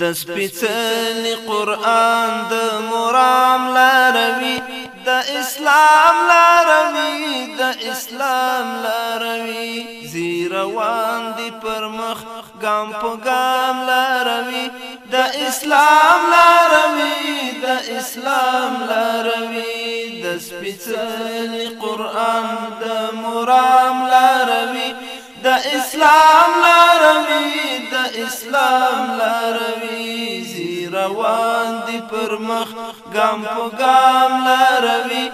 د سپیڅلې قران د مرام لاروي د اسلام لاروي د اسلام لاروي زیروان دی پر مخ ګام په ګام لاروي د اسلام لاروي د اسلام لاروي د سپیڅلې قران د مرام لاروي د اسلام لاروي د اسلام روان دی پر مخ ګام په ګام لاروي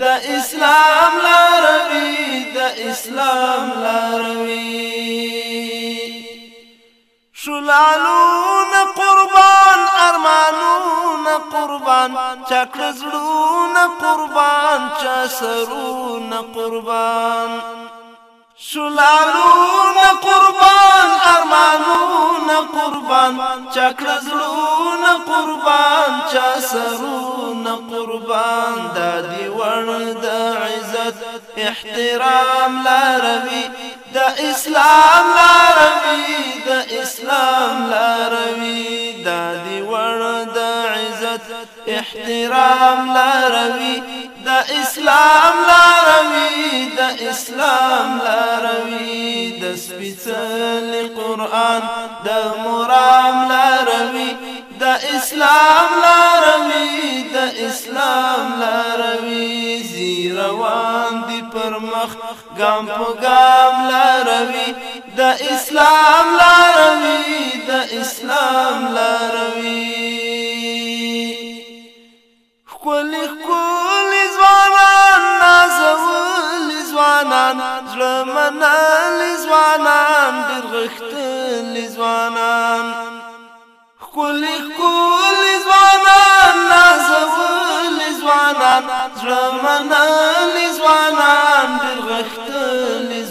د اسلام لاروي د اسلام لاروي شلالون قربان ارمانون قربان چکرزړون قربان چا سرون قربان شلالون قربان چا کړزړونه قربان چا سرونه قربان دا دی ور د عزت احترام لاروي د اسلام لاروي د اسلام لاروي دا دی ور د عزت احترام لاروي د اسلام لاروي د اسلام لاروي د سپیڅل قران د مرام لاروي د اسلام لاروي د اسلام لاروي زی روان دي پر مخ ګام په ګام لاروي د اسلام لاروي د اسلام لاروي خپل خپل ځوانان نازول ځوانان ځلمنه ځوانان خپل خپل ځوانان نازول ځوانان ځمنا ځوانان درغخت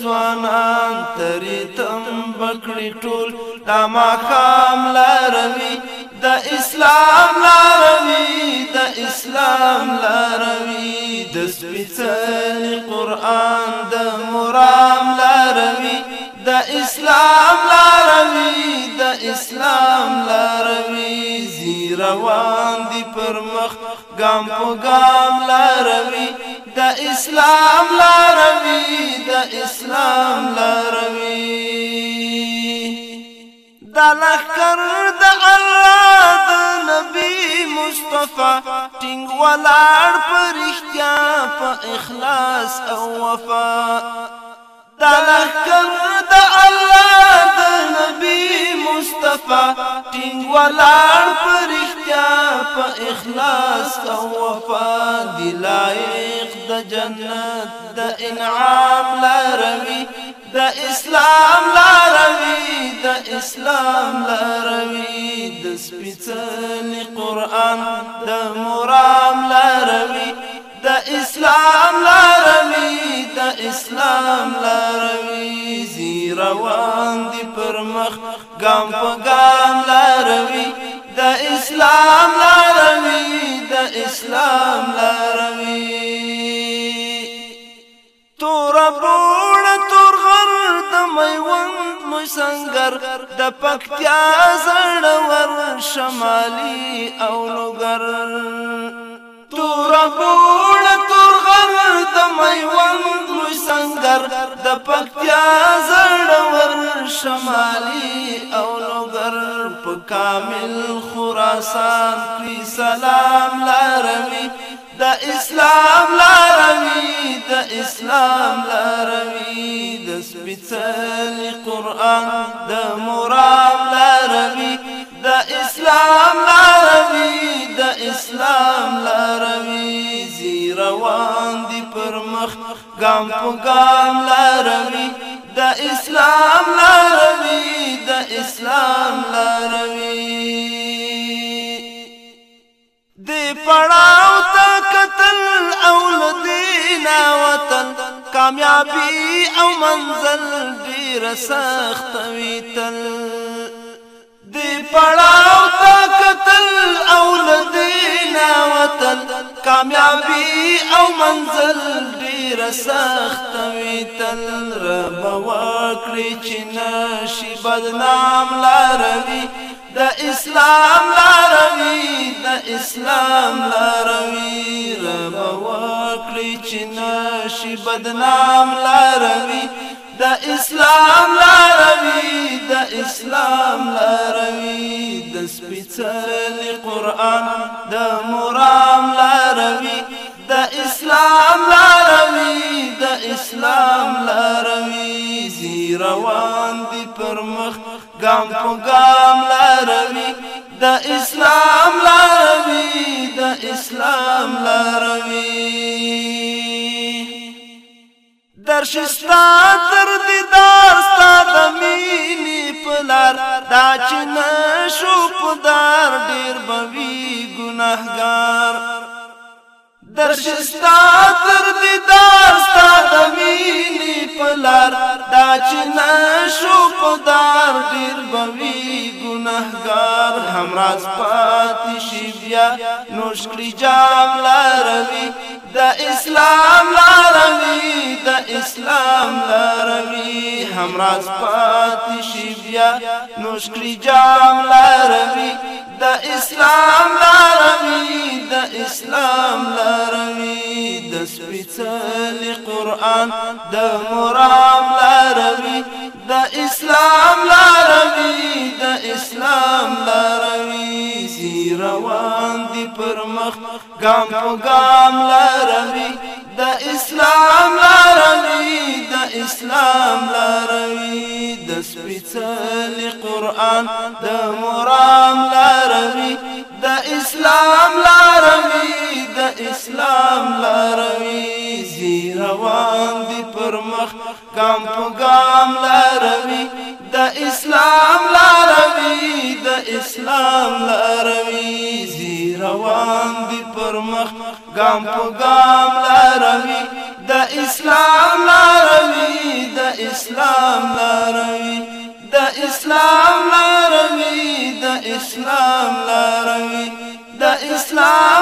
ځوانان ترې تم بکړی ټول دا مقام لاروي د اسلام لاروي د اسلام لاروي د سپېڅلي قران د مرام لاروي د اسلام لاروي د اسلام لاروي زی روان دي پر مخ ګام په ګام لاروي د اسلام لاروي د اسلام لاروي د لخر د الله د نبی مصطفی ټینګ ولاړ پر اختیار په اخلاص او وفا دا لخکر دا الله دا نبی مصطفی ټینګ ولاړ پر اختیا په اخلاص او وفا دی لایق د جنت د انعام لاروي د اسلام لاروي د اسلام لاروي د سپیڅلي قران د مراد اسلام لاروي زی روان دي پر مخ ګام په ګام لاروي د اسلام لاروي د اسلام لاروي تور بوړ تور غر د میوند مسنګر د پکتیا زړور شمالي او لوګر تور بوړ تور غر د میوند لوی سنگر د پکتیا زړور شمالي او لوګر په کامل خراسان پری سلام لارمي د اسلام لارمي د اسلام لارمي د سپیڅلي قران د مرام لارمي د اسلام لارمي د اسلام ګام په ګام لاروي د اسلام لاروي د اسلام لاروي د پړاو تا قتل اولدینا وطن کامیابی او منزل ډیر سخت وی تل دی پړاو تا قتل او لدینا وطن کامیابی او منزل ډیر سخت وی تل رب واکړي چې نشي بدنام لاروي د اسلام لاروي د اسلام لاروي رب واکړي چې نشي بدنام لاروي د اسلام لاروي د اسلام لاروي د سپېڅلي قران د مرام لاروي د اسلام لاروي د اسلام لاروي زی روان دي پر مخ ګام په ګام لاروي د اسلام لاروي د اسلام لاروي درشستات دیدار ستا د مینې پلار دا چې نشو پدار ډیر بوي ګناهګار درشستا تر دیدار ستا د ویني پلار دا چې نشو پدار ډیر بوي ګناهګار همراز پاتې شي بیا نوشکړي جام لاروي د اسلام لاروي د اسلام لاروي همراز پاتې شي بیا نوشکړي جام لاروي د اسلام لاروي د اسلام سپیڅلی قران د مرام لاروي د اسلام لاروي د اسلام لاروي زی روان دی پر مخ ګام په ګام لاروي د اسلام لاروي د اسلام لاروي د سپیڅلی قران د مرام ګام په ګام لاروي د اسلام لاروي د اسلام لاروي زی روان دي پر مخ ګام په ګام لاروي د اسلام لاروي د اسلام لاروي د اسلام لاروي د اسلام لاروي د اسلام